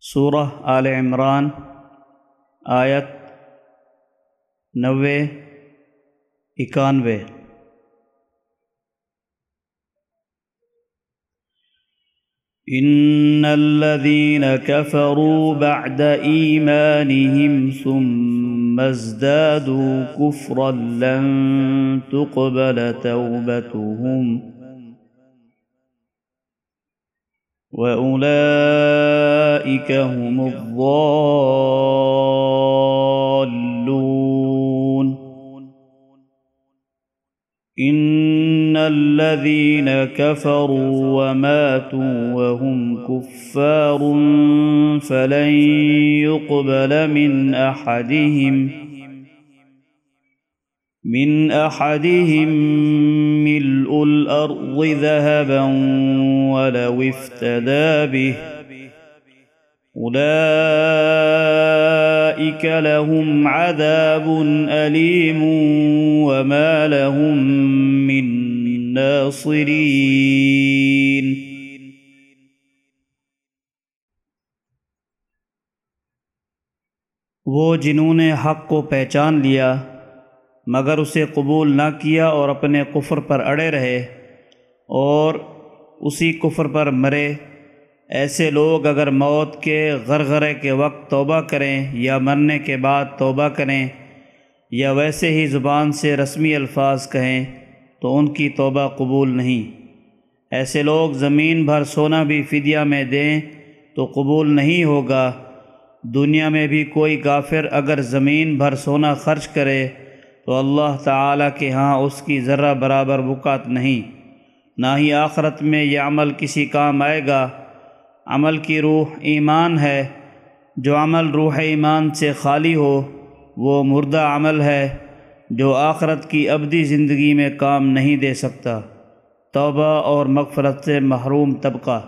سورہ آل عمران، آیت نوے، اکانوے۔ ان الذين كفروا بعد ايمانهم ثم ازدادوا كفرا لن تقبل توبتهم واولئك هم الضالون. ان الذين كفروا وماتوا وهم كفار فلن يقبل من احدهم من احدهم ملء الارض ذهبا ولو افتدى به. اولئك لهم عذاب اليم وما لهم من ناصرين. وہ جنہوں نے حق کو پہچان لیا، مگر اسے قبول نہ کیا اور اپنے کفر پر اڑے رہے اور اسی کفر پر مرے ایسے لوگ اگر موت کے غرغرے کے وقت توبہ کریں یا مرنے کے بعد توبہ کریں یا ویسے ہی زبان سے رسمی الفاظ کہیں تو ان کی توبہ قبول نہیں۔ ایسے لوگ زمین بھر سونا بھی فدیہ میں دیں تو قبول نہیں ہوگا۔ دنیا میں بھی کوئی کافر اگر زمین بھر سونا خرچ کرے تو اللہ تعالیٰ کے ہاں اس کی ذرہ برابر وقات نہیں۔ نہ ہی آخرت میں یہ عمل کسی کام آئے گا۔ عمل کی روح ایمان ہے۔ جو عمل روح ایمان سے خالی ہو، وہ مردہ عمل ہے جو آخرت کی ابدی زندگی میں کام نہیں دے سکتا۔ توبہ اور مغفرت سے محروم طبقہ۔